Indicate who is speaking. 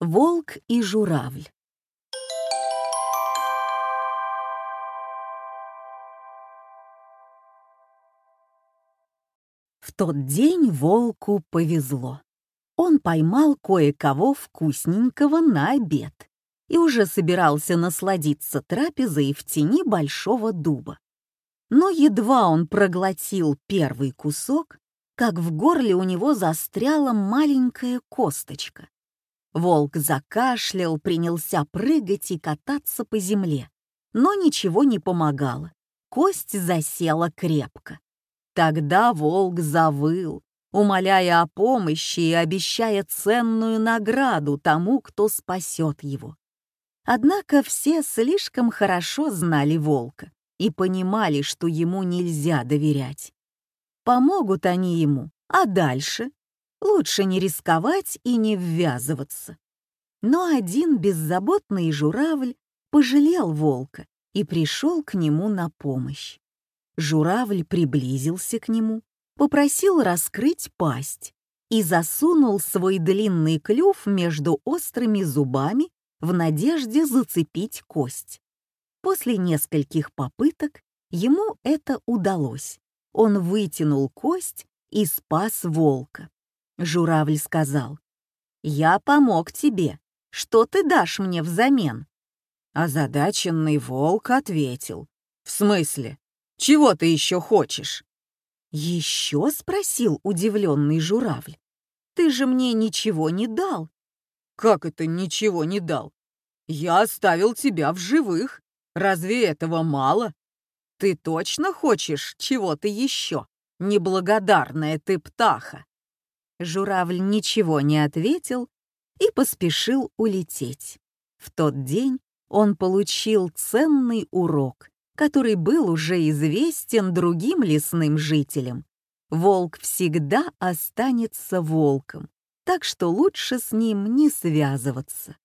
Speaker 1: Волк и журавль. В тот день волку повезло. Он поймал кое-кого вкусненького на обед и уже собирался насладиться трапезой в тени большого дуба. Но едва он проглотил первый кусок, как в горле у него застряла маленькая косточка. Волк закашлял, принялся прыгать и кататься по земле. Но ничего не помогало. Кость засела крепко. Тогда волк завыл, умоляя о помощи и обещая ценную награду тому, кто спасет его. Однако все слишком хорошо знали волка и понимали, что ему нельзя доверять. Помогут они ему, а дальше лучше не рисковать и не ввязываться. Но один беззаботный журавль пожалел волка и пришел к нему на помощь. Журавль приблизился к нему, попросил раскрыть пасть и засунул свой длинный клюв между острыми зубами в надежде зацепить кость. После нескольких попыток ему это удалось. Он вытянул кость и спас волка. Журавль сказал, «Я помог тебе. Что ты дашь мне взамен?» Озадаченный волк ответил, «В смысле? Чего ты еще хочешь?» «Еще?» — спросил удивленный журавль. «Ты же мне ничего не дал». «Как это ничего не дал? Я оставил тебя в живых. Разве этого мало? Ты точно хочешь чего-то еще, неблагодарная ты птаха?» Журавль ничего не ответил и поспешил улететь. В тот день он получил ценный урок, который был уже известен другим лесным жителям. Волк всегда останется волком, так что лучше с ним не связываться.